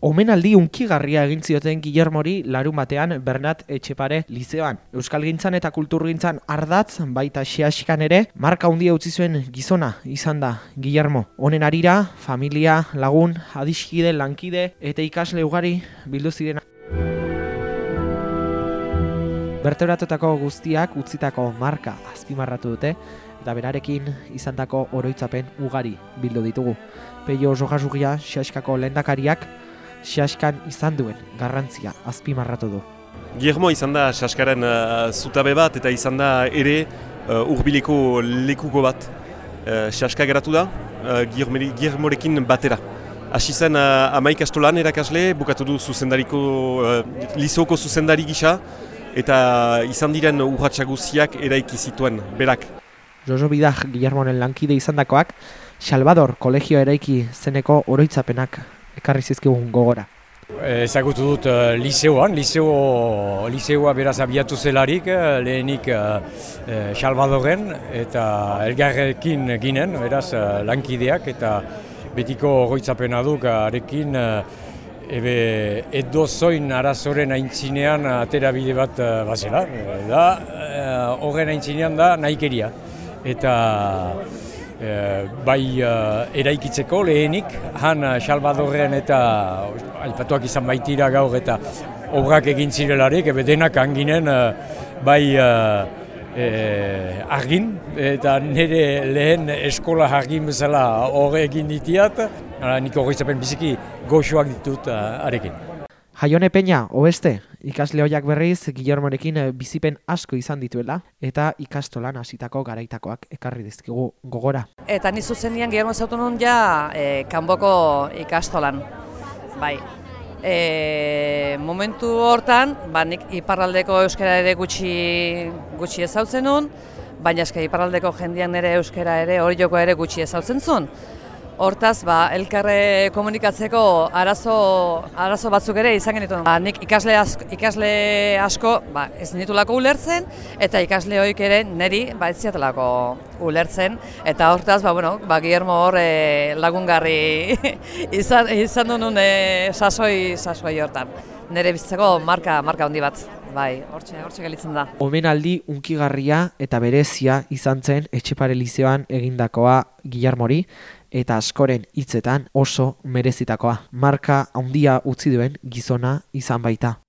Omenaldi unkigarria egin zioten Guillermori larun batean Bernat Etxepare lizeoan. Euskalgintzan eta kulturgintzan ardatz baita xeaskan ere marka handia utzi zuen gizona izan da Guillermo. Honen arira, familia, lagun, adiskide, lankide eta ikasle ugari bildu ziren. Berteuratutako guztiak utzitako marka azpimarratu dute eta berarekin izandako oroitzapen ugari bildu ditugu. Peio Jojasugia xeaskako lehendakariak xaskan izan duen garrantzia azpimarratu du. Giermo izan da xaskaren uh, zutabe bat eta izan da ere uh, urbileko lekuko bat. Uh, xaska geratu da uh, Giermorekin batera. Asi zen uh, amaik astolan erakasle, bukatu du zuzendariko, uh, lizoko zuzendari gisa eta izan diren urratxaguziak eraiki zituen, berak. Jojo Bidak Guillermonen lankide izandakoak, Salvador kolegio eraiki zeneko oroitzapenak ekarri zizkigun gogora. Ezagutu dut uh, liseoan, liseo, liseoa beraz abiatu zelarik, uh, lehenik uh, eta elgarrekin ginen, beraz uh, lankideak eta betiko goitzapena duk arekin uh, ebe edo zoin arazoren aintzinean atera bide bat uh, bazela. Da, horren aintzinean da nahikeria. Eta Eh, bai uh, eraikitzeko lehenik, han uh, Salvadorren eta aipatuak izan baitira gaur eta obrak egin zirelarik, ebe denak anginen bai uh, argin, eta nire lehen eskola argin bezala horre egin ditiat, nik horre biziki goxoak ditut arekin. Jaione Peña, oeste, ikasle hoiak berriz, Guillermorekin eh, bizipen asko izan dituela, eta ikastolan hasitako garaitakoak ekarri dizkigu gogora. Eta ni zuzen nian Guillermo zautu nun ja e, kanboko ikastolan. Bai. E, momentu hortan, ba, nik iparraldeko euskara ere gutxi, gutxi ezautzen nun, baina eske iparraldeko jendian ere euskara ere hori joko ere gutxi ezautzen zuen. Hortaz, ba, elkarre komunikatzeko arazo, arazo batzuk ere izan genituen. Ba, nik ikasle asko, ikasle asko ba, ez nitulako ulertzen, eta ikasle hoik ere niri ba, ez ziatelako ulertzen. Eta hortaz, ba, bueno, ba, Guillermo hor e, lagungarri izan, izan duen e, sasoi, sasoi hortan. Nire bizitzeko marka, marka handi bat. Bai, hortxe, hortxe gelitzen da. Omenaldi unkigarria eta berezia izan zen Etxepare Lizeoan egindakoa Guillermori, eta askoren hitzetan oso merezitakoa. Marka handia utzi duen gizona izan baita.